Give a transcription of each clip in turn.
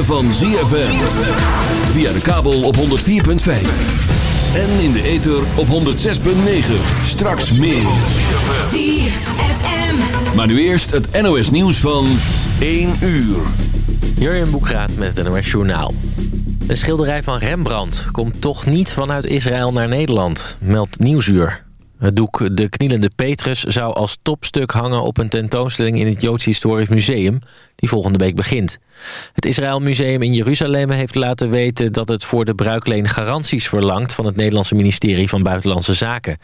ritme van ZFM. Via de kabel op 104.5. En in de ether op 106.9. Straks meer. ZFM. Maar nu eerst het NOS nieuws van 1 uur. Jurjen Boekraat met het NOS Journaal. Een schilderij van Rembrandt komt toch niet vanuit Israël naar Nederland, meldt Nieuwsuur. Het doek De Knielende Petrus zou als topstuk hangen op een tentoonstelling in het Joods Historisch Museum, die volgende week begint. Het Israël Museum in Jeruzalem heeft laten weten dat het voor de bruikleen garanties verlangt van het Nederlandse ministerie van Buitenlandse Zaken.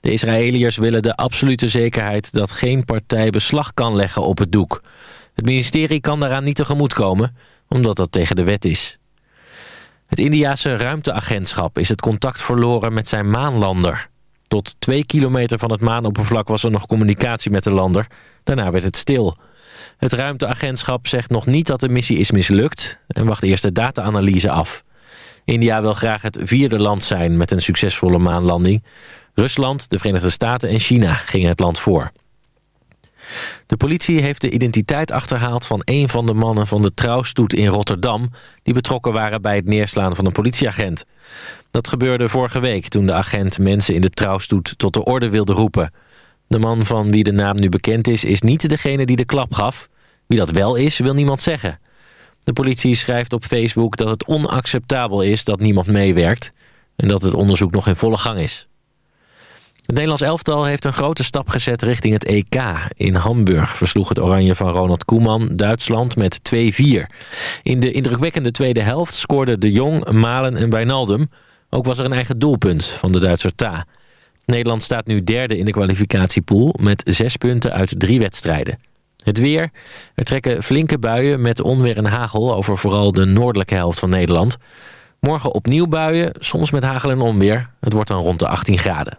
De Israëliërs willen de absolute zekerheid dat geen partij beslag kan leggen op het doek. Het ministerie kan daaraan niet tegemoetkomen, omdat dat tegen de wet is. Het Indiase ruimteagentschap is het contact verloren met zijn maanlander. Tot twee kilometer van het maanoppervlak was er nog communicatie met de lander. Daarna werd het stil. Het ruimteagentschap zegt nog niet dat de missie is mislukt... en wacht eerst de data-analyse af. India wil graag het vierde land zijn met een succesvolle maanlanding. Rusland, de Verenigde Staten en China gingen het land voor. De politie heeft de identiteit achterhaald van een van de mannen van de trouwstoet in Rotterdam... die betrokken waren bij het neerslaan van een politieagent. Dat gebeurde vorige week toen de agent mensen in de trouwstoet tot de orde wilde roepen. De man van wie de naam nu bekend is, is niet degene die de klap gaf. Wie dat wel is, wil niemand zeggen. De politie schrijft op Facebook dat het onacceptabel is dat niemand meewerkt... en dat het onderzoek nog in volle gang is. Het Nederlands elftal heeft een grote stap gezet richting het EK. In Hamburg versloeg het oranje van Ronald Koeman Duitsland met 2-4. In de indrukwekkende tweede helft scoorden De Jong, Malen en Wijnaldum. Ook was er een eigen doelpunt van de Duitser Ta. Nederland staat nu derde in de kwalificatiepool met zes punten uit drie wedstrijden. Het weer. Er trekken flinke buien met onweer en hagel over vooral de noordelijke helft van Nederland. Morgen opnieuw buien, soms met hagel en onweer. Het wordt dan rond de 18 graden.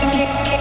Get, get.